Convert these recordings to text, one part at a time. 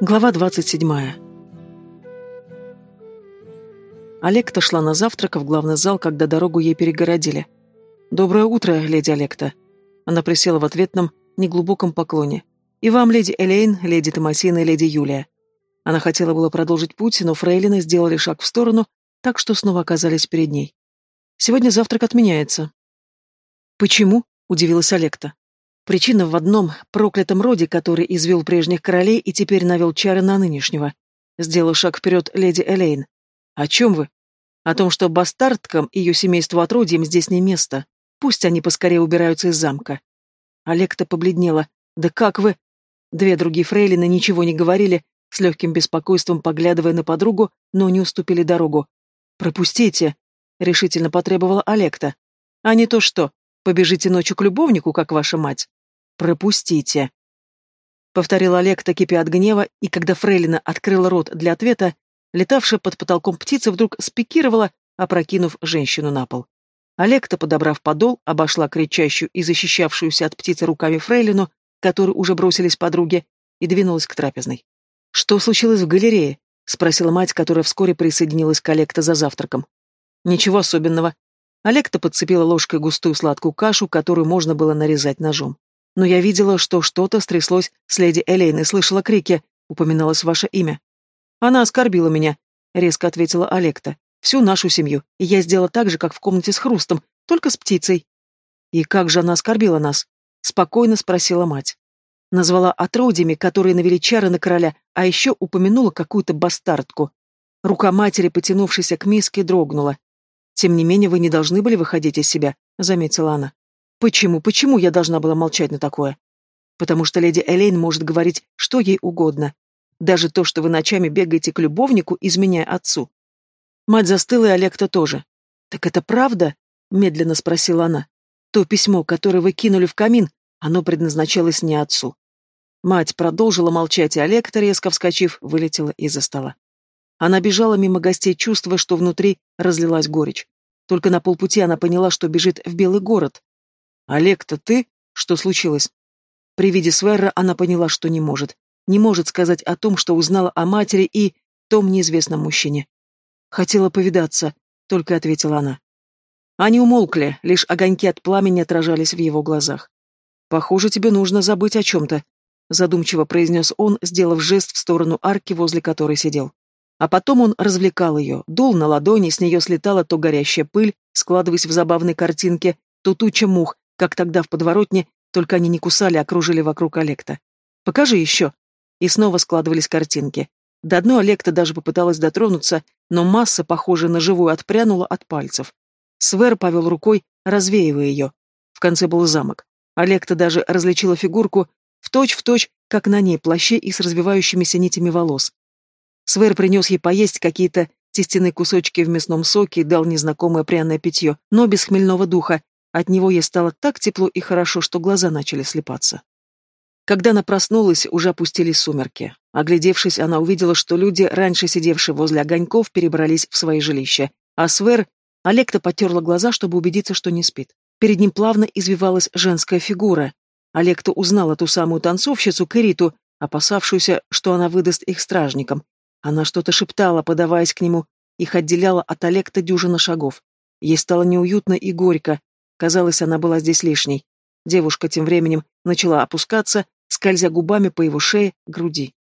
Глава 27. Олекта шла на завтрак в главный зал, когда дорогу ей перегородили. «Доброе утро, леди Олекта». Она присела в ответном, неглубоком поклоне. «И вам, леди Элейн, леди Томасина и леди Юлия». Она хотела было продолжить путь, но фрейлины сделали шаг в сторону, так что снова оказались перед ней. «Сегодня завтрак отменяется». «Почему?» — удивилась Олекта. Причина в одном проклятом роде, который извел прежних королей и теперь навел чары на нынешнего. Сделал шаг вперед леди Элейн. «О чем вы?» «О том, что бастардкам и ее семейству отродьям здесь не место. Пусть они поскорее убираются из замка». Олекта побледнела. «Да как вы?» Две другие фрейлины ничего не говорили, с легким беспокойством поглядывая на подругу, но не уступили дорогу. «Пропустите!» — решительно потребовала Олекта. «А не то что, побежите ночью к любовнику, как ваша мать?» «Пропустите!» Повторил Олег, кипя от гнева, и когда Фрейлина открыла рот для ответа, летавшая под потолком птица вдруг спикировала, опрокинув женщину на пол. Олег-то, подобрав подол, обошла кричащую и защищавшуюся от птицы руками Фрейлину, которую уже бросились подруги, и двинулась к трапезной. «Что случилось в галерее?» — спросила мать, которая вскоре присоединилась к Олекта за завтраком. «Ничего особенного». Олекта подцепила ложкой густую сладкую кашу, которую можно было нарезать ножом но я видела, что что-то стряслось с леди Элейной, слышала крики, упоминалось ваше имя. Она оскорбила меня, резко ответила Олекта. Всю нашу семью, и я сделала так же, как в комнате с хрустом, только с птицей. И как же она оскорбила нас? Спокойно спросила мать. Назвала отродьями, которые навели чары на короля, а еще упомянула какую-то бастардку. Рука матери, потянувшейся к миске, дрогнула. «Тем не менее, вы не должны были выходить из себя», — заметила она. Почему, почему я должна была молчать на такое? Потому что леди Элейн может говорить, что ей угодно. Даже то, что вы ночами бегаете к любовнику, изменяя отцу. Мать застыла, и Олег-то тоже. «Так это правда?» — медленно спросила она. «То письмо, которое вы кинули в камин, оно предназначалось не отцу». Мать продолжила молчать, и Олег-то, резко вскочив, вылетела из-за стола. Она бежала мимо гостей, чувствуя, что внутри разлилась горечь. Только на полпути она поняла, что бежит в Белый город, «Олег-то ты? Что случилось?» При виде Сверра она поняла, что не может. Не может сказать о том, что узнала о матери и том неизвестном мужчине. «Хотела повидаться», — только ответила она. Они умолкли, лишь огоньки от пламени отражались в его глазах. «Похоже, тебе нужно забыть о чем-то», — задумчиво произнес он, сделав жест в сторону арки, возле которой сидел. А потом он развлекал ее, дул на ладони, с нее слетала то горящая пыль, складываясь в забавной картинке, то туча мух, как тогда в подворотне, только они не кусали, а кружили вокруг Олекта. «Покажи еще!» И снова складывались картинки. До одной Олекта даже попыталась дотронуться, но масса, похожая на живую, отпрянула от пальцев. Свер повел рукой, развеивая ее. В конце был замок. Олекта даже различила фигурку в точь-в-точь, точь, как на ней, плаще и с развивающимися нитями волос. Свер принес ей поесть какие-то тестяные кусочки в мясном соке и дал незнакомое пряное питье, но без хмельного духа, от него ей стало так тепло и хорошо, что глаза начали слепаться. Когда она проснулась, уже опустились сумерки. Оглядевшись, она увидела, что люди, раньше сидевшие возле огоньков, перебрались в свои жилища, а Свер... Олекта потерла глаза, чтобы убедиться, что не спит. Перед ним плавно извивалась женская фигура. Олекта узнала ту самую танцовщицу Кэриту, опасавшуюся, что она выдаст их стражникам. Она что-то шептала, подаваясь к нему, их отделяла от Олекта дюжина шагов. Ей стало неуютно и горько, Казалось, она была здесь лишней. Девушка тем временем начала опускаться, скользя губами по его шее, груди.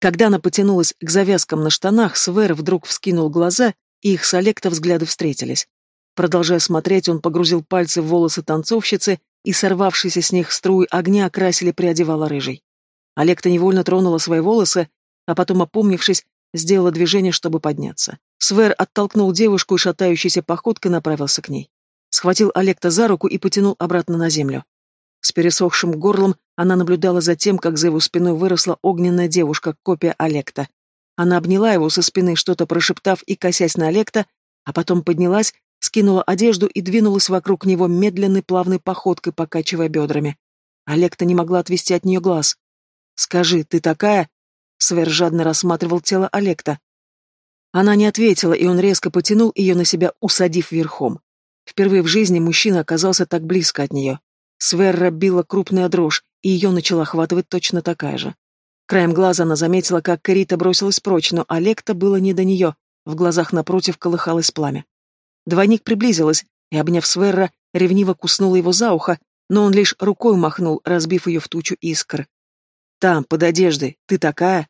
Когда она потянулась к завязкам на штанах, Свер вдруг вскинул глаза, и их с Олекта взгляды встретились. Продолжая смотреть, он погрузил пальцы в волосы танцовщицы, и сорвавшиеся с них струи огня окрасили пряди вала рыжий. Олекта невольно тронула свои волосы, а потом, опомнившись, сделала движение, чтобы подняться. Свер оттолкнул девушку и шатающейся походкой направился к ней схватил Олекта за руку и потянул обратно на землю. С пересохшим горлом она наблюдала за тем, как за его спиной выросла огненная девушка, копия Олекта. Она обняла его со спины, что-то прошептав и косясь на Олекта, а потом поднялась, скинула одежду и двинулась вокруг него медленной плавной походкой, покачивая бедрами. Олекта не могла отвести от нее глаз. «Скажи, ты такая?» Свер жадно рассматривал тело Олекта. Она не ответила, и он резко потянул ее на себя, усадив верхом. Впервые в жизни мужчина оказался так близко от нее. Сверра била крупная дрожь, и ее начала охватывать точно такая же. Краем глаза она заметила, как Карита бросилась прочь, но Олекта было не до нее, в глазах напротив колыхалось пламя. Двойник приблизилась и, обняв Сверра, ревниво куснула его за ухо, но он лишь рукой махнул, разбив ее в тучу искр. «Там, под одеждой, ты такая?»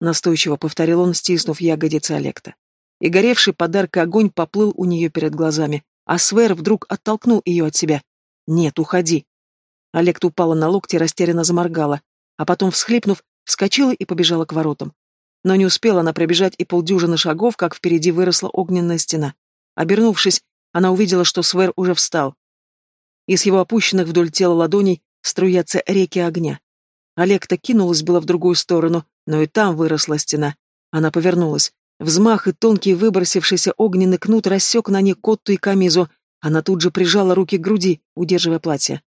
Настойчиво повторил он, стиснув ягодицы Олекта. И горевший подарка огонь поплыл у нее перед глазами, а Свер вдруг оттолкнул ее от себя. «Нет, уходи!» Олег упала на локти и растерянно заморгала, а потом, всхлипнув, вскочила и побежала к воротам. Но не успела она пробежать и полдюжины шагов, как впереди выросла огненная стена. Обернувшись, она увидела, что Свер уже встал. Из его опущенных вдоль тела ладоней струятся реки огня. Олег-то кинулась было в другую сторону, но и там выросла стена. Она повернулась. Взмах и тонкий выбросившийся огненный кнут рассек на ней котту и камизу. Она тут же прижала руки к груди, удерживая платье.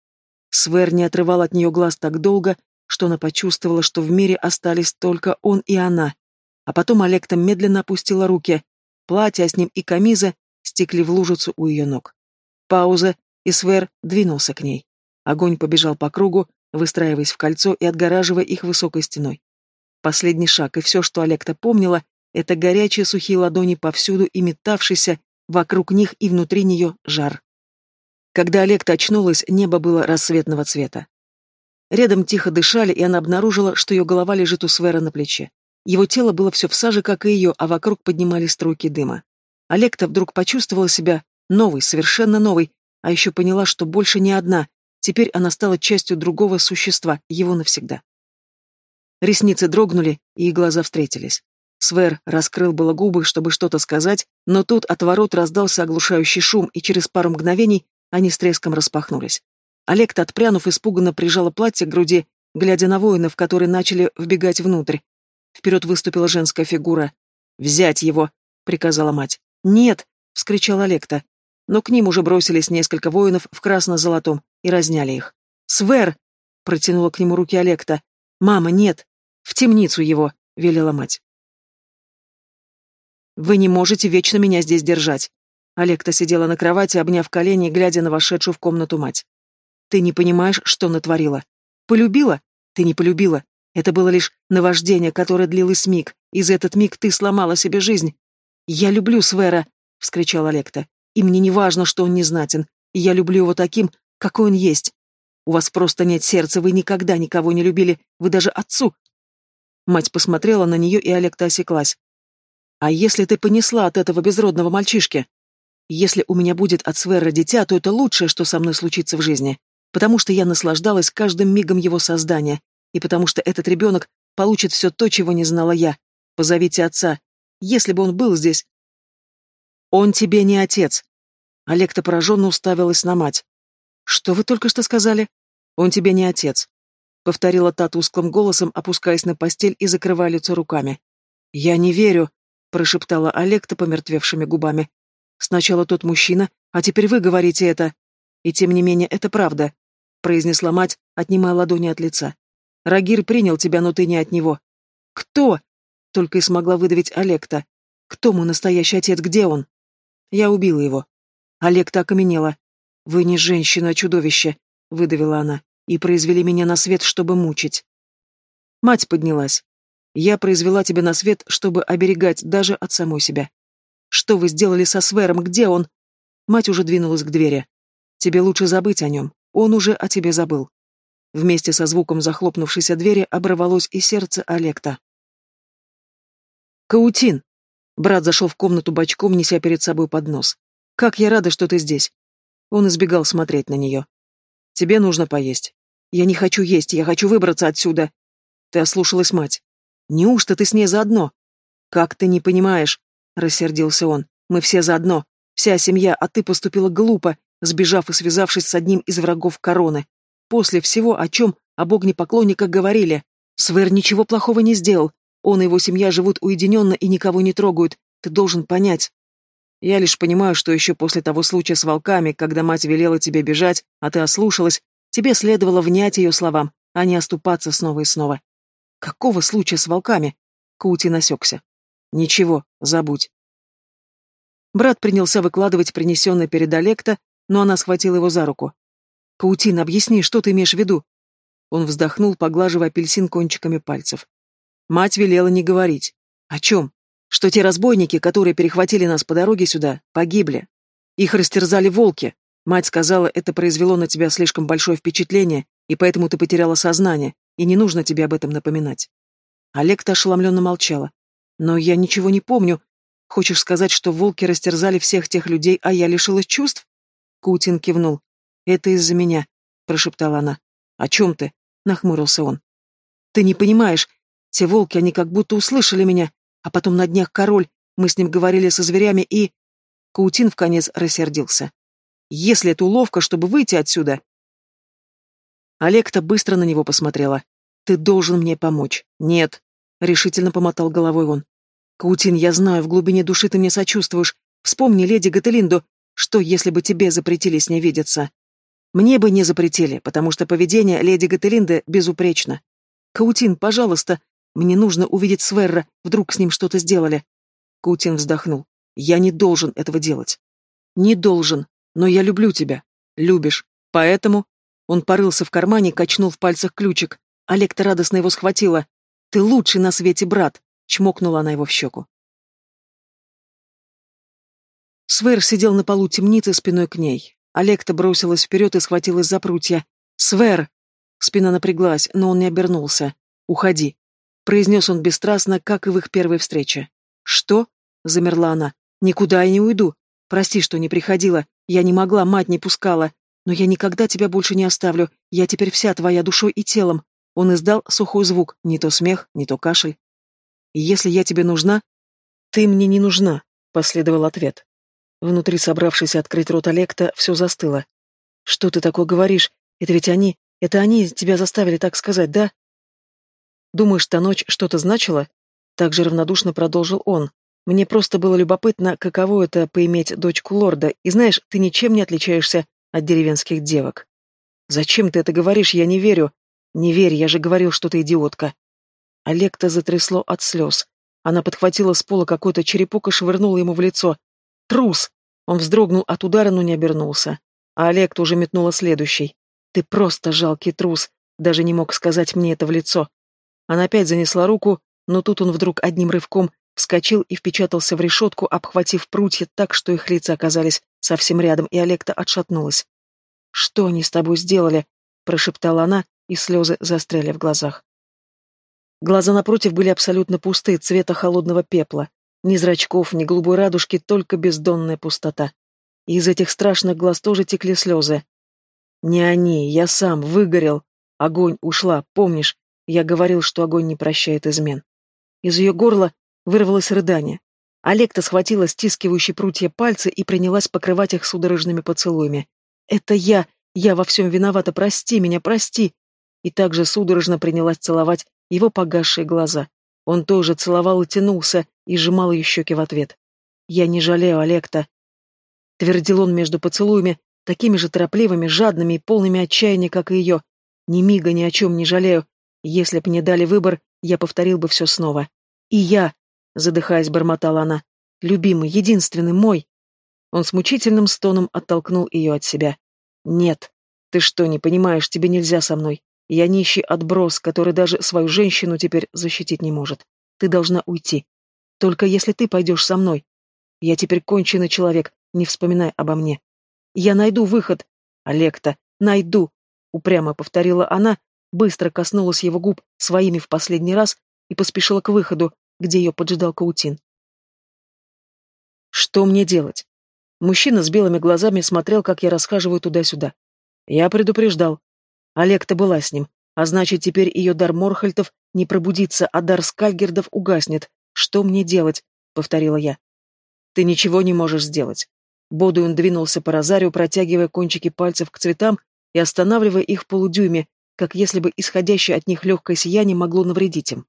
Свер не отрывал от нее глаз так долго, что она почувствовала, что в мире остались только он и она. А потом Олекта медленно опустила руки. Платье, а с ним и камиза стекли в лужицу у ее ног. Пауза, и Свер двинулся к ней. Огонь побежал по кругу, выстраиваясь в кольцо и отгораживая их высокой стеной. Последний шаг, и все, что Олекта помнила, это горячие сухие ладони повсюду и метавшийся вокруг них и внутри нее жар. Когда Олекта очнулась, небо было рассветного цвета. Рядом тихо дышали, и она обнаружила, что ее голова лежит у Свера на плече. Его тело было все в саже, как и ее, а вокруг поднимались струйки дыма. Олекта вдруг почувствовала себя новой, совершенно новой, а еще поняла, что больше не одна, теперь она стала частью другого существа, его навсегда. Ресницы дрогнули, и глаза встретились. Свер раскрыл было губы, чтобы что-то сказать, но тут от ворот раздался оглушающий шум, и через пару мгновений они с треском распахнулись. Олекта, отпрянув, испуганно прижала платье к груди, глядя на воинов, которые начали вбегать внутрь. Вперед выступила женская фигура. «Взять его!» — приказала мать. «Нет!» — вскричал Олекта. Но к ним уже бросились несколько воинов в красно-золотом и разняли их. «Свер!» — протянула к нему руки Олекта. «Мама, нет! В темницу его!» — велела мать. «Вы не можете вечно меня здесь держать!» Олекта сидела на кровати, обняв колени, глядя на вошедшую в комнату мать. «Ты не понимаешь, что натворила. Полюбила? Ты не полюбила. Это было лишь наваждение, которое длилось миг, и за этот миг ты сломала себе жизнь. «Я люблю Свера!» — вскричал Олекта. «И мне не важно, что он незнатен. Я люблю его таким, какой он есть. У вас просто нет сердца, вы никогда никого не любили, вы даже отцу!» Мать посмотрела на нее, и Олекта осеклась. «А если ты понесла от этого безродного мальчишки? Если у меня будет от Свера дитя, то это лучшее, что со мной случится в жизни, потому что я наслаждалась каждым мигом его создания, и потому что этот ребенок получит все то, чего не знала я. Позовите отца. Если бы он был здесь. Он тебе не отец. Олег-то пораженно уставилась на мать. Что вы только что сказали? Он тебе не отец. Повторила та тусклым голосом, опускаясь на постель и закрывая лицо руками. Я не верю, прошептала Олег-то помертвевшими губами. Сначала тот мужчина, а теперь вы говорите это. И тем не менее, это правда, произнесла мать, отнимая ладони от лица. Рагир принял тебя, но ты не от него. Кто? Только и смогла выдавить Олекта. Кто мой настоящий отец, где он? Я убила его. Олекта окаменела. Вы не женщина, а чудовище, выдавила она, и произвели меня на свет, чтобы мучить. Мать поднялась. Я произвела тебя на свет, чтобы оберегать даже от самой себя. Что вы сделали со Свером? Где он? Мать уже двинулась к двери. Тебе лучше забыть о нем. Он уже о тебе забыл. Вместе со звуком захлопнувшейся двери оборвалось и сердце Олекта. «Каутин!» Брат зашел в комнату бочком, неся перед собой поднос. «Как я рада, что ты здесь!» Он избегал смотреть на нее. «Тебе нужно поесть». «Я не хочу есть, я хочу выбраться отсюда!» Ты ослушалась мать. «Неужто ты с ней заодно?» «Как ты не понимаешь?» — рассердился он. «Мы все заодно. Вся семья, а ты поступила глупо, сбежав и связавшись с одним из врагов короны. После всего, о чем об огнепоклонниках говорили, Свер ничего плохого не сделал. Он и его семья живут уединенно и никого не трогают. Ты должен понять. Я лишь понимаю, что еще после того случая с волками, когда мать велела тебе бежать, а ты ослушалась, тебе следовало внять ее словам, а не оступаться снова и снова. Какого случая с волками? Каути насекся. Ничего, забудь. Брат принялся выкладывать принесенное перед Олекта, но она схватила его за руку. «Каутин, объясни, что ты имеешь в виду?» Он вздохнул, поглаживая апельсин кончиками пальцев. Мать велела не говорить. О чем? Что те разбойники, которые перехватили нас по дороге сюда, погибли. Их растерзали волки. Мать сказала, это произвело на тебя слишком большое впечатление, и поэтому ты потеряла сознание, и не нужно тебе об этом напоминать. Олег-то ошеломленно молчала. Но я ничего не помню. Хочешь сказать, что волки растерзали всех тех людей, а я лишилась чувств? Кутин кивнул. Это из-за меня, прошептала она. О чем ты? Нахмурился он. Ты не понимаешь. Те волки, они как будто услышали меня, а потом на днях король, мы с ним говорили со зверями и... Каутин вконец рассердился. «Если это уловка, чтобы выйти отсюда...» Олег-то быстро на него посмотрела. «Ты должен мне помочь». «Нет», — решительно помотал головой он. «Каутин, я знаю, в глубине души ты мне сочувствуешь. Вспомни леди Гателинду, что, если бы тебе запретили с ней видеться?» «Мне бы не запретили, потому что поведение леди Гателинды безупречно. Каутин, пожалуйста, мне нужно увидеть Сверра, вдруг с ним что-то сделали». Каутин вздохнул. Я не должен этого делать. Не должен, но я люблю тебя. Любишь. Поэтому... Он порылся в кармане, качнул в пальцах ключик. Олег-то радостно его схватила. «Ты лучший на свете, брат!» — чмокнула она его в щеку. Свер сидел на полу темницы спиной к ней. Олег-то бросилась вперед и схватилась за прутья. «Свер!» Спина напряглась, но он не обернулся. «Уходи!» — произнес он бесстрастно, как и в их первой встрече. «Что?» — замерла она. Никуда я не уйду. Прости, что не приходила. Я не могла, мать не пускала. Но я никогда тебя больше не оставлю. Я теперь вся твоя душой и телом. Он издал сухой звук, не то смех, не то кашель. Если я тебе нужна... Ты мне не нужна, последовал ответ. Внутри собравшись открыть рот Олекта, все застыло. Что ты такое говоришь? Это ведь они... Это они тебя заставили так сказать, да? Думаешь, та ночь что-то значила? Так же равнодушно продолжил он. Мне просто было любопытно, каково это поиметь дочку лорда, и знаешь, ты ничем не отличаешься от деревенских девок. Зачем ты это говоришь, я не верю. Не верь, я же говорил, что ты идиотка. Олег-то затрясло от слез. Она подхватила с пола какой-то черепок и швырнула ему в лицо. Трус! Он вздрогнул от удара, но не обернулся. А Олег уже метнула следующий. Ты просто жалкий трус. Даже не мог сказать мне это в лицо. Она опять занесла руку, но тут он вдруг одним рывком вскочил и впечатался в решетку, обхватив прутья так, что их лица оказались совсем рядом, и Олекта отшатнулась. «Что они с тобой сделали?» — прошептала она, и слезы застряли в глазах. Глаза напротив были абсолютно пустые, цвета холодного пепла. Ни зрачков, ни голубой радужки, только бездонная пустота. И из этих страшных глаз тоже текли слезы. «Не они, я сам, выгорел. Огонь ушла, помнишь? Я говорил, что огонь не прощает измен». Из ее горла Вырвалось рыдание. Олекта схватила стискивающие прутья пальцы и принялась покрывать их судорожными поцелуями. «Это я! Я во всем виновата! Прости меня, прости!» И также судорожно принялась целовать его погасшие глаза. Он тоже целовал и тянулся, и сжимал ее щеки в ответ. «Я не жалею Олекта!» Твердил он между поцелуями, такими же торопливыми, жадными и полными отчаяния, как и ее. «Ни мига ни о чем не жалею. Если б мне дали выбор, я повторил бы все снова. И я, задыхаясь, бормотала она. Любимый, единственный, мой. Он с мучительным стоном оттолкнул ее от себя. Нет. Ты что, не понимаешь, тебе нельзя со мной. Я нищий отброс, который даже свою женщину теперь защитить не может. Ты должна уйти. Только если ты пойдешь со мной. Я теперь конченый человек, не вспоминай обо мне. Я найду выход. Олекта, найду, упрямо повторила она, быстро коснулась его губ своими в последний раз и поспешила к выходу, где ее поджидал Каутин. Что мне делать? Мужчина с белыми глазами смотрел, как я расхаживаю туда-сюда. Я предупреждал. Олег-то была с ним, а значит, теперь ее дар Морхальтов не пробудится, а дар Скальгердов угаснет. Что мне делать? — повторила я. Ты ничего не можешь сделать. Бодуин двинулся по розарию, протягивая кончики пальцев к цветам и останавливая их в полудюйме, как если бы исходящее от них легкое сияние могло навредить им.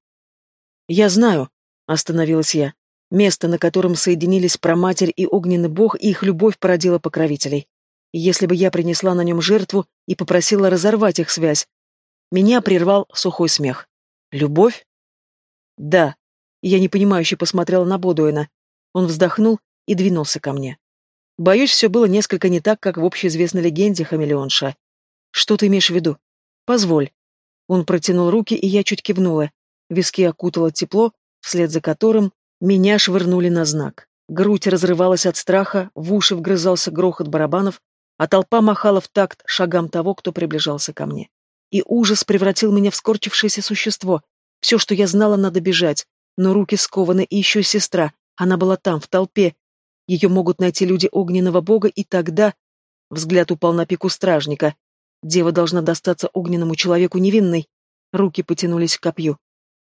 «Я знаю», Остановилась я. Место, на котором соединились проматерь и огненный бог, и их любовь породила покровителей. Если бы я принесла на нем жертву и попросила разорвать их связь, меня прервал сухой смех. Любовь? Да. Я непонимающе посмотрела на Бодуэна. Он вздохнул и двинулся ко мне. Боюсь, все было несколько не так, как в общеизвестной легенде хамелеонша. Что ты имеешь в виду? Позволь. Он протянул руки, и я чуть кивнула. виски окутало тепло, вслед за которым меня швырнули на знак. Грудь разрывалась от страха, в уши вгрызался грохот барабанов, а толпа махала в такт шагам того, кто приближался ко мне. И ужас превратил меня в скорчившееся существо. Все, что я знала, надо бежать, но руки скованы, и еще сестра, она была там, в толпе. Ее могут найти люди огненного бога, и тогда... Взгляд упал на пику стражника. Дева должна достаться огненному человеку невинной. Руки потянулись к копью.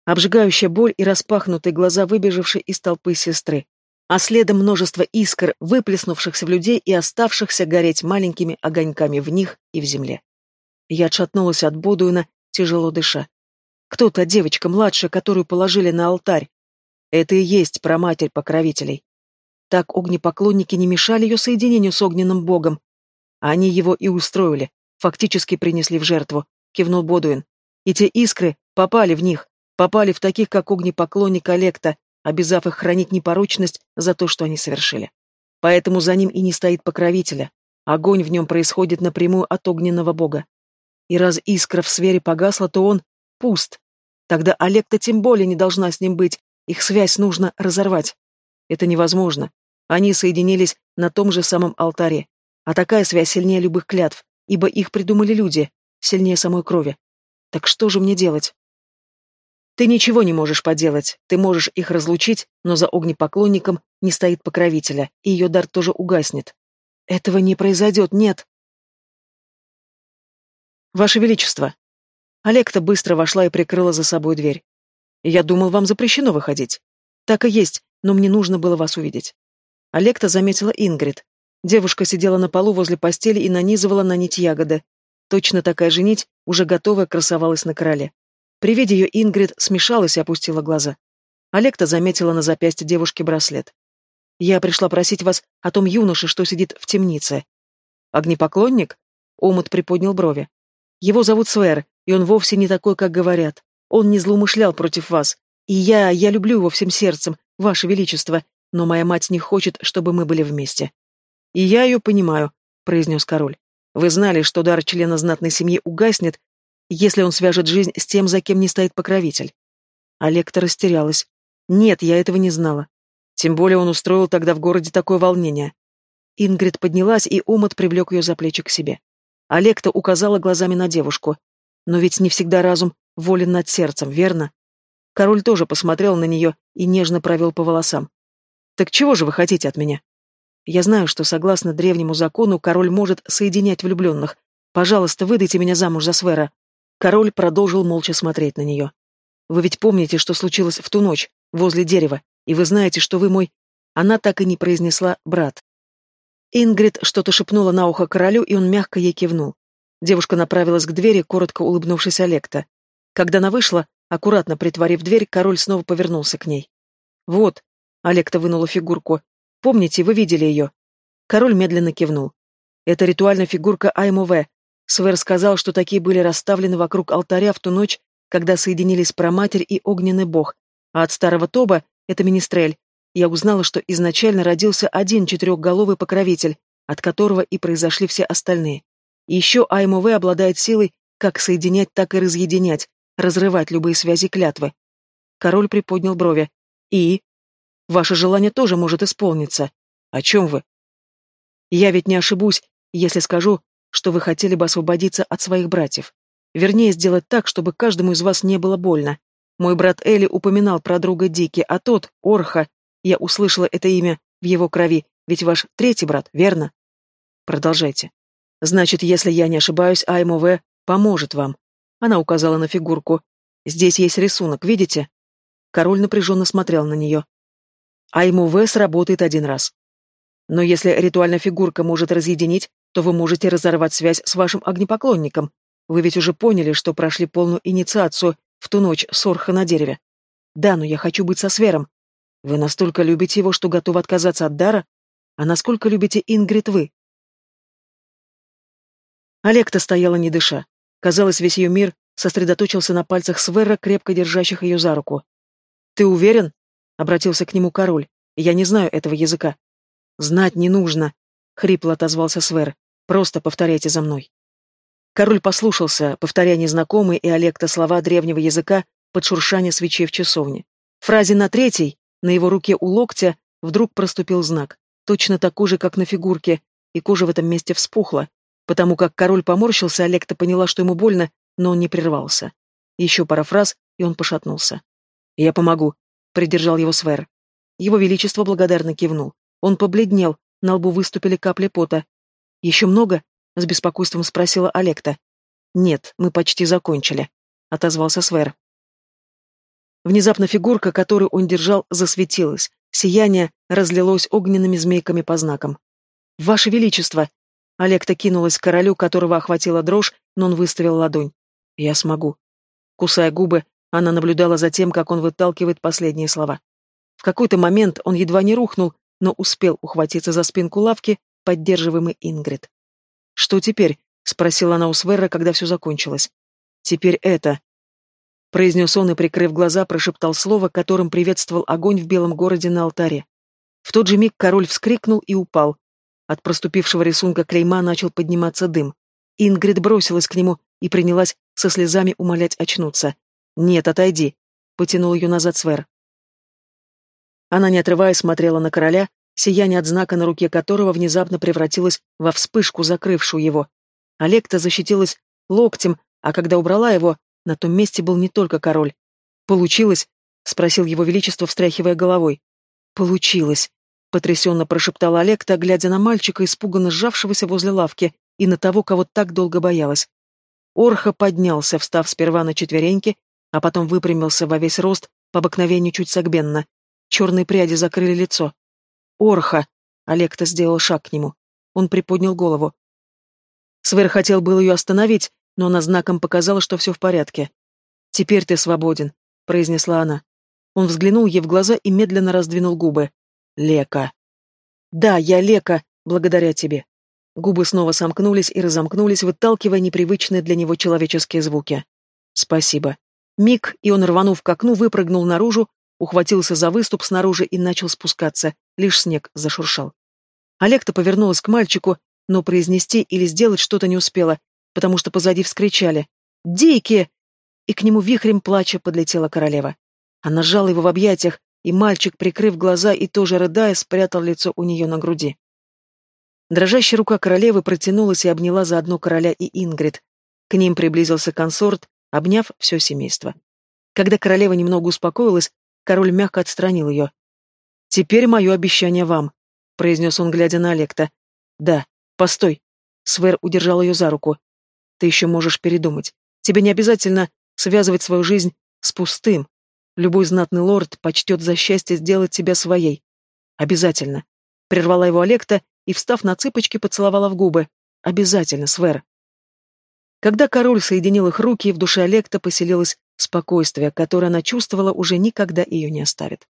Обжигающая боль и распахнутые глаза выбежавшей из толпы сестры. А следом множество искр, выплеснувшихся в людей и оставшихся гореть маленькими огоньками в них и в земле. Я отшатнулась от Бодуина, тяжело дыша. Кто та девочка младшая, которую положили на алтарь? Это и есть проматерь покровителей. Так огнепоклонники не мешали ее соединению с огненным богом. Они его и устроили, фактически принесли в жертву, кивнул Бодуин. И те искры попали в них, попали в таких, как огнепоклонник Олекта, обязав их хранить непорочность за то, что они совершили. Поэтому за ним и не стоит покровителя. Огонь в нем происходит напрямую от огненного бога. И раз искра в сфере погасла, то он пуст. Тогда Олекта тем более не должна с ним быть, их связь нужно разорвать. Это невозможно. Они соединились на том же самом алтаре. А такая связь сильнее любых клятв, ибо их придумали люди, сильнее самой крови. Так что же мне делать? Ты ничего не можешь поделать. Ты можешь их разлучить, но за огнепоклонником не стоит покровителя, и ее дар тоже угаснет. Этого не произойдет, нет. Ваше Величество. Олекта быстро вошла и прикрыла за собой дверь. Я думал, вам запрещено выходить. Так и есть, но мне нужно было вас увидеть. Олекта заметила Ингрид. Девушка сидела на полу возле постели и нанизывала на нить ягоды. Точно такая же нить, уже готовая, красовалась на короле. При виде ее Ингрид смешалась и опустила глаза. Олекта заметила на запястье девушки браслет. «Я пришла просить вас о том юноше, что сидит в темнице». «Огнепоклонник?» Омут приподнял брови. «Его зовут Свер, и он вовсе не такой, как говорят. Он не злоумышлял против вас. И я, я люблю его всем сердцем, ваше величество, но моя мать не хочет, чтобы мы были вместе. И я ее понимаю, произнес король. Вы знали, что дар члена знатной семьи угаснет, если он свяжет жизнь с тем, за кем не стоит покровитель. Олекта растерялась. Нет, я этого не знала. Тем более он устроил тогда в городе такое волнение. Ингрид поднялась, и Омут привлек ее за плечи к себе. Олекта указала глазами на девушку. Но ведь не всегда разум волен над сердцем, верно? Король тоже посмотрел на нее и нежно провел по волосам. «Так чего же вы хотите от меня?» «Я знаю, что, согласно древнему закону, король может соединять влюбленных. Пожалуйста, выдайте меня замуж за Свера». Король продолжил молча смотреть на нее. «Вы ведь помните, что случилось в ту ночь, возле дерева, и вы знаете, что вы мой...» Она так и не произнесла «брат». Ингрид что-то шепнула на ухо королю, и он мягко ей кивнул. Девушка направилась к двери, коротко улыбнувшись Олекта. Когда она вышла, аккуратно притворив дверь, король снова повернулся к ней. «Вот», — Олекта вынула фигурку, — «помните, вы видели ее?» Король медленно кивнул. «Это ритуальная фигурка Аймове. Свер сказал, что такие были расставлены вокруг алтаря в ту ночь, когда соединились Проматерь и Огненный Бог, а от старого Тоба — это Министрель. Я узнала, что изначально родился один четырехголовый покровитель, от которого и произошли все остальные. И еще Аймове обладает силой как соединять, так и разъединять, разрывать любые связи клятвы. Король приподнял брови. И? Ваше желание тоже может исполниться. О чем вы? Я ведь не ошибусь, если скажу, что вы хотели бы освободиться от своих братьев. Вернее, сделать так, чтобы каждому из вас не было больно. Мой брат Эли упоминал про друга Дики, а тот, Орха, я услышала это имя в его крови, ведь ваш третий брат, верно? Продолжайте. Значит, если я не ошибаюсь, Аймове поможет вам. Она указала на фигурку. «Здесь есть рисунок, видите?» Король напряженно смотрел на нее. А ему В сработает один раз. Но если ритуальная фигурка может разъединить, то вы можете разорвать связь с вашим огнепоклонником. Вы ведь уже поняли, что прошли полную инициацию в ту ночь с Орха на дереве. Да, но я хочу быть со Свером. Вы настолько любите его, что готовы отказаться от дара? А насколько любите Ингрид вы? Олег-то стояла не дыша. Казалось, весь ее мир сосредоточился на пальцах Свера, крепко держащих ее за руку. «Ты уверен?» — обратился к нему король. «Я не знаю этого языка». «Знать не нужно», — хрипло отозвался Свер. «Просто повторяйте за мной». Король послушался, повторяя незнакомые и Олекта слова древнего языка, под шуршание свечей в часовне. Фразе на третьей, на его руке у локтя, вдруг проступил знак, точно такой же, как на фигурке, и кожа в этом месте вспухла. Потому как король поморщился, Олекта поняла, что ему больно, но он не прервался. Еще пара фраз, и он пошатнулся. «Я помогу», — придержал его Свер. Его Величество благодарно кивнул. Он побледнел, на лбу выступили капли пота. «Еще много?» — с беспокойством спросила Олекта. «Нет, мы почти закончили», — отозвался Свер. Внезапно фигурка, которую он держал, засветилась. Сияние разлилось огненными змейками по знакам. «Ваше Величество!» Олекта кинулась к королю, которого охватила дрожь, но он выставил ладонь. «Я смогу». Кусая губы, она наблюдала за тем, как он выталкивает последние слова. В какой-то момент он едва не рухнул, но успел ухватиться за спинку лавки, поддерживаемый Ингрид. «Что теперь?» — спросила она у Сверра, когда все закончилось. «Теперь это...» Произнес он и, прикрыв глаза, прошептал слово, которым приветствовал огонь в белом городе на алтаре. В тот же миг король вскрикнул и упал. От проступившего рисунка клейма начал подниматься дым. Ингрид бросилась к нему и принялась со слезами умолять очнуться. «Нет, отойди», — потянул ее назад Свер. Она, не отрываясь, смотрела на короля, сияние от знака на руке которого внезапно превратилось во вспышку, закрывшую его. Олекта защитилась локтем, а когда убрала его, на том месте был не только король. «Получилось?» — спросил его величество, встряхивая головой. «Получилось», — потрясенно прошептала Олекта, глядя на мальчика, испуганно сжавшегося возле лавки, и на того, кого так долго боялась. Орха поднялся, встав сперва на четвереньки, а потом выпрямился во весь рост, по обыкновению чуть согбенно. Черные пряди закрыли лицо. «Орха!» — Олекта сделал шаг к нему. Он приподнял голову. Свер хотел был ее остановить, но она знаком показала, что все в порядке. «Теперь ты свободен», — произнесла она. Он взглянул ей в глаза и медленно раздвинул губы. «Лека». «Да, я Лека, благодаря тебе». Губы снова сомкнулись и разомкнулись, выталкивая непривычные для него человеческие звуки. «Спасибо». Миг, и он, рванув к окну, выпрыгнул наружу, ухватился за выступ снаружи и начал спускаться, лишь снег зашуршал. Олекта повернулась к мальчику, но произнести или сделать что-то не успела, потому что позади вскричали «Дикие!» и к нему вихрем плача подлетела королева. Она сжала его в объятиях, и мальчик, прикрыв глаза и тоже рыдая, спрятал лицо у нее на груди. Дрожащая рука королевы протянулась и обняла заодно короля и Ингрид. К ним приблизился консорт, обняв все семейство. Когда королева немного успокоилась, король мягко отстранил ее. «Теперь мое обещание вам», — произнес он, глядя на Олекта. «Да, постой». Свер удержал ее за руку. «Ты еще можешь передумать. Тебе не обязательно связывать свою жизнь с пустым. Любой знатный лорд почтет за счастье сделать тебя своей. Обязательно». Прервала его Олекта и, встав на цыпочки, поцеловала в губы. «Обязательно, Свер». Когда король соединил их руки, в душе Олекта поселилось спокойствие, которое она чувствовала, уже никогда ее не оставит.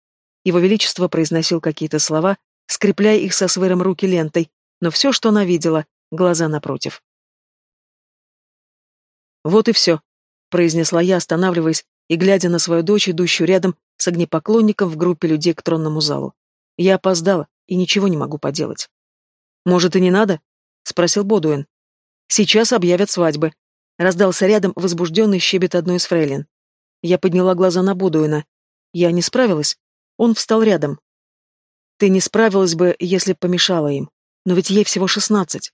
Его Величество произносил какие-то слова, скрепляя их со Свером руки лентой, но все, что она видела, глаза напротив. «Вот и все», — произнесла я, останавливаясь и глядя на свою дочь, идущую рядом с огнепоклонником в группе людей к тронному залу. Я опоздала и ничего не могу поделать. «Может, и не надо?» — спросил Бодуэн. «Сейчас объявят свадьбы». Раздался рядом возбужденный щебет одной из фрейлин. Я подняла глаза на Бодуэна. Я не справилась. Он встал рядом. «Ты не справилась бы, если помешала им. Но ведь ей всего шестнадцать.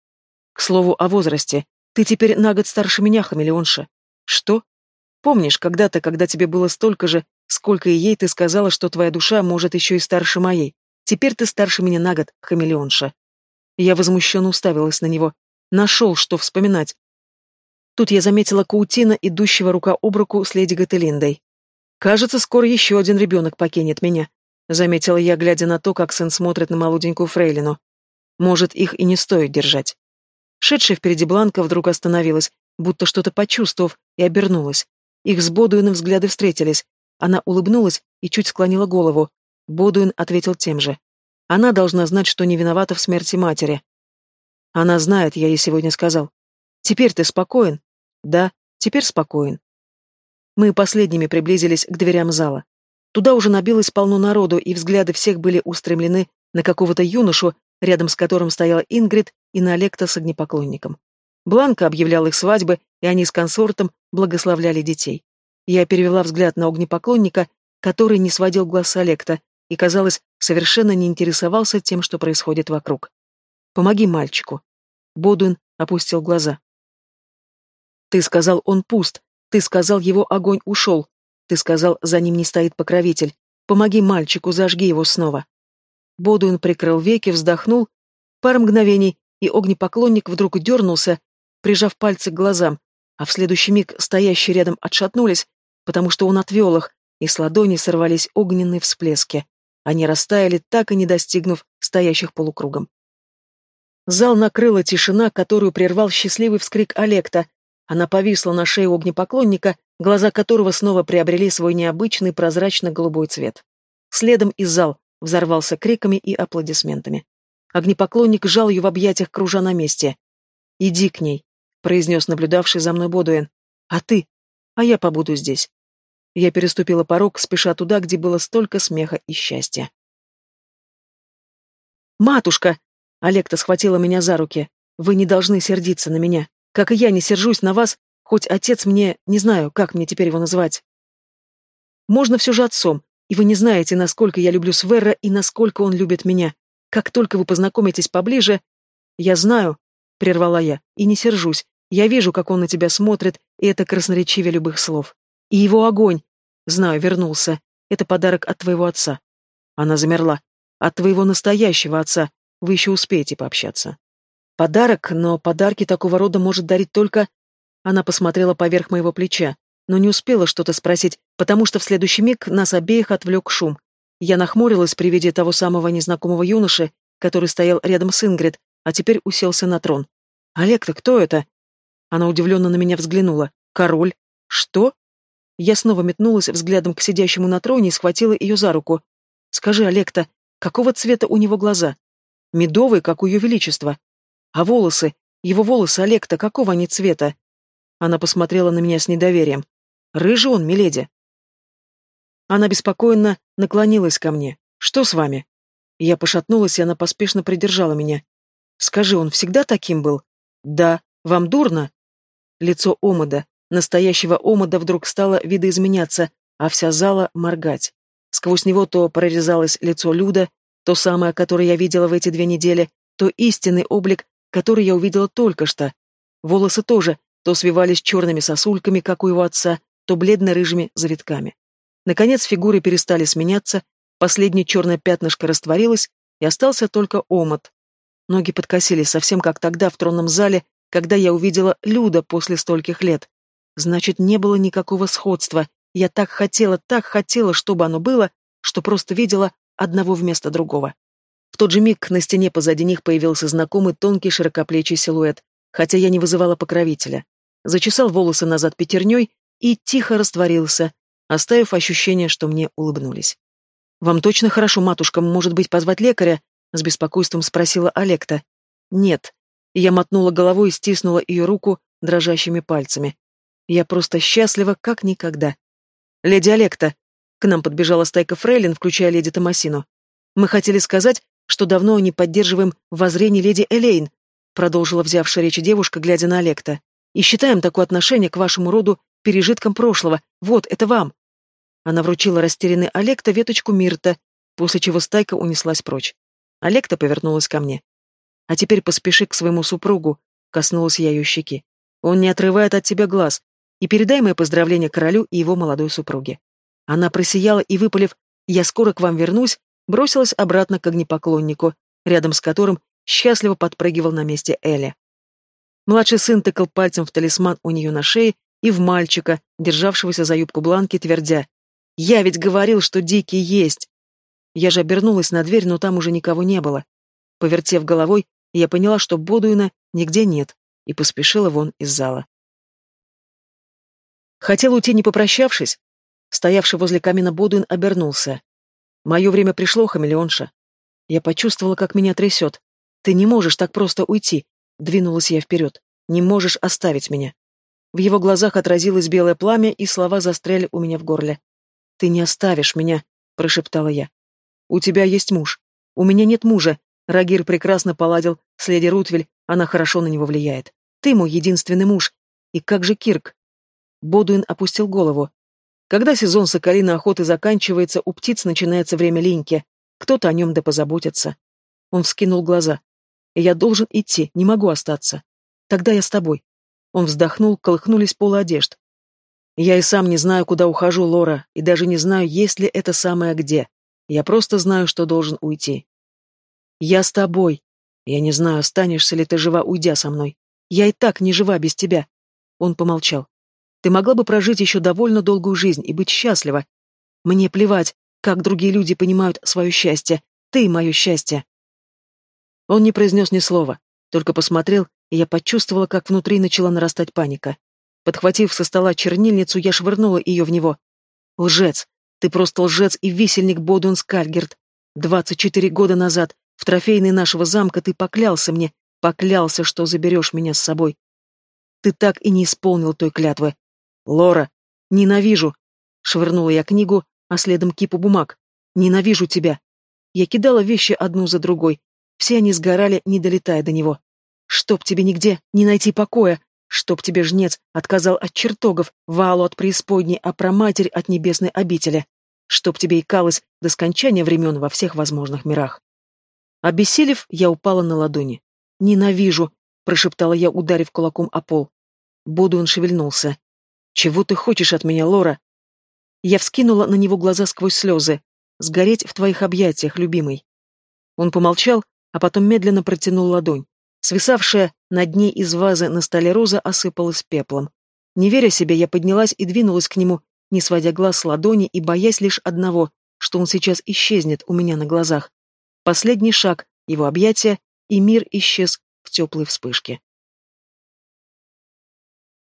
К слову о возрасте. Ты теперь на год старше меня, хамелеонша. Что? Помнишь, когда-то, когда тебе было столько же, сколько и ей, ты сказала, что твоя душа может еще и старше моей. Теперь ты старше меня на год, хамелеонша. Я возмущенно уставилась на него. Нашел, что вспоминать. Тут я заметила Каутина, идущего рука об руку с леди Гателиндой. «Кажется, скоро еще один ребенок покинет меня», — заметила я, глядя на то, как сын смотрит на молоденькую фрейлину. «Может, их и не стоит держать». Шедшая впереди Бланка вдруг остановилась, будто что-то почувствовав, и обернулась. Их с Бодуином взгляды встретились. Она улыбнулась и чуть склонила голову. Бодуин ответил тем же. Она должна знать, что не виновата в смерти матери. Она знает, я ей сегодня сказал. Теперь ты спокоен? Да, теперь спокоен. Мы последними приблизились к дверям зала. Туда уже набилось полно народу, и взгляды всех были устремлены на какого-то юношу, рядом с которым стояла Ингрид и на Олекта с огнепоклонником. Бланка объявлял их свадьбы, и они с консортом благословляли детей. Я перевела взгляд на огнепоклонника, который не сводил глаз с Олекта и, казалось, совершенно не интересовался тем, что происходит вокруг. «Помоги мальчику». Бодуин опустил глаза. «Ты сказал, он пуст. Ты сказал, его огонь ушел. Ты сказал, за ним не стоит покровитель. Помоги мальчику, зажги его снова». Бодуин прикрыл веки, вздохнул. Пара мгновений, и огнепоклонник вдруг дернулся, прижав пальцы к глазам, а в следующий миг стоящие рядом отшатнулись, потому что он отвел их, и с ладони сорвались огненные всплески. Они растаяли, так и не достигнув стоящих полукругом. Зал накрыла тишина, которую прервал счастливый вскрик Олекта. Она повисла на шее огнепоклонника, глаза которого снова приобрели свой необычный прозрачно-голубой цвет. Следом из зал взорвался криками и аплодисментами. Огнепоклонник сжал ее в объятиях, кружа на месте. «Иди к ней», — произнес наблюдавший за мной Бодуэн. «А ты? А я побуду здесь». Я переступила порог, спеша туда, где было столько смеха и счастья. «Матушка!» — Олекта схватила меня за руки. «Вы не должны сердиться на меня. Как и я не сержусь на вас, хоть отец мне... Не знаю, как мне теперь его назвать. Можно все же отцом, и вы не знаете, насколько я люблю Сверра и насколько он любит меня. Как только вы познакомитесь поближе... Я знаю, — прервала я, — и не сержусь. Я вижу, как он на тебя смотрит, и это красноречивее любых слов. И его огонь. Знаю, вернулся. Это подарок от твоего отца. Она замерла. От твоего настоящего отца. Вы еще успеете пообщаться. Подарок, но подарки такого рода может дарить только... Она посмотрела поверх моего плеча, но не успела что-то спросить, потому что в следующий миг нас обеих отвлек шум. Я нахмурилась при виде того самого незнакомого юноши, который стоял рядом с Ингрид, а теперь уселся на трон. «Олег-то кто это?» Она удивленно на меня взглянула. «Король? Что?» Я снова метнулась взглядом к сидящему на троне и схватила ее за руку. «Скажи, Олекта, какого цвета у него глаза?» «Медовые, как у ее величества». «А волосы? Его волосы, Олекта, какого они цвета?» Она посмотрела на меня с недоверием. «Рыжий он, миледи». Она беспокойно наклонилась ко мне. «Что с вами?» Я пошатнулась, и она поспешно придержала меня. «Скажи, он всегда таким был?» «Да. Вам дурно?» Лицо Омада, Настоящего омода вдруг стало видоизменяться, а вся зала моргать. Сквозь него то прорезалось лицо Люда, то самое, которое я видела в эти две недели, то истинный облик, который я увидела только что. Волосы тоже то свивались черными сосульками, как у его отца, то бледно-рыжими завитками. Наконец фигуры перестали сменяться, последнее черное пятнышко растворилось, и остался только омот. Ноги подкосились совсем как тогда в тронном зале, когда я увидела Люда после стольких лет. Значит, не было никакого сходства. Я так хотела, так хотела, чтобы оно было, что просто видела одного вместо другого. Тот же миг на стене позади них появился знакомый тонкий широкоплечий силуэт, хотя я не вызывала покровителя. Зачесал волосы назад пятерней и тихо растворился, оставив ощущение, что мне улыбнулись. «Вам точно хорошо, матушка, может быть, позвать лекаря?» — с беспокойством спросила Олекта. «Нет». Я мотнула головой и стиснула ее руку дрожащими пальцами. Я просто счастлива, как никогда. Леди Олекта. К нам подбежала стайка фрейлин, включая леди Томасину. Мы хотели сказать, что давно не поддерживаем воззрение леди Элейн, продолжила взявшая речь девушка, глядя на Олекта. И считаем такое отношение к вашему роду пережитком прошлого. Вот, это вам. Она вручила растерянный Олекта веточку мирта, после чего стайка унеслась прочь. Олекта повернулась ко мне. «А теперь поспеши к своему супругу», — коснулась я ее щеки. «Он не отрывает от тебя глаз и передай мои поздравления королю и его молодой супруге. Она просияла и, выпалив «Я скоро к вам вернусь», бросилась обратно к огнепоклоннику, рядом с которым счастливо подпрыгивал на месте Эля. Младший сын тыкал пальцем в талисман у нее на шее и в мальчика, державшегося за юбку Бланки, твердя «Я ведь говорил, что дикий есть!» Я же обернулась на дверь, но там уже никого не было. Повертев головой, я поняла, что Бодуина нигде нет, и поспешила вон из зала. Хотел уйти, не попрощавшись. Стоявший возле камина Бодуин обернулся. Мое время пришло, хамелеонша. Я почувствовала, как меня трясет. Ты не можешь так просто уйти. Двинулась я вперед. Не можешь оставить меня. В его глазах отразилось белое пламя, и слова застряли у меня в горле. «Ты не оставишь меня», — прошептала я. «У тебя есть муж. У меня нет мужа. Рагир прекрасно поладил с леди Рутвель, она хорошо на него влияет. Ты мой единственный муж. И как же Кирк? Бодуин опустил голову. Когда сезон соколиной охоты заканчивается, у птиц начинается время линьки. Кто-то о нем да позаботится. Он вскинул глаза. Я должен идти, не могу остаться. Тогда я с тобой. Он вздохнул, колыхнулись полы одежд. Я и сам не знаю, куда ухожу, Лора, и даже не знаю, есть ли это самое где. Я просто знаю, что должен уйти. Я с тобой. Я не знаю, останешься ли ты жива, уйдя со мной. Я и так не жива без тебя. Он помолчал. Ты могла бы прожить еще довольно долгую жизнь и быть счастлива. Мне плевать, как другие люди понимают свое счастье. Ты — мое счастье. Он не произнес ни слова, только посмотрел, и я почувствовала, как внутри начала нарастать паника. Подхватив со стола чернильницу, я швырнула ее в него. «Лжец! Ты просто лжец и висельник Бодуэн Скальгерт! Двадцать четыре года назад, в трофейной нашего замка, ты поклялся мне, поклялся, что заберешь меня с собой. Ты так и не исполнил той клятвы. Лора, ненавижу!» Швырнула я книгу, а следом кипу бумаг. «Ненавижу тебя!» Я кидала вещи одну за другой, все они сгорали, не долетая до него. Чтоб тебе нигде не найти покоя, чтоб тебе жнец отказал от чертогов, валу от преисподней, а про матерь от небесной обители, чтоб тебе икалось до скончания времен во всех возможных мирах. Обессилев, я упала на ладони. «Ненавижу!» — прошептала я, ударив кулаком о пол. Буду он шевельнулся. «Чего ты хочешь от меня, Лора?» Я вскинула на него глаза сквозь слезы. «Сгореть в твоих объятиях, любимый». Он помолчал, а потом медленно протянул ладонь. Свисавшая над ней из вазы на столе роза осыпалась пеплом. Не веря себе, я поднялась и двинулась к нему, не сводя глаз с ладони и боясь лишь одного, что он сейчас исчезнет у меня на глазах. Последний шаг, его объятия, и мир исчез в теплой вспышке.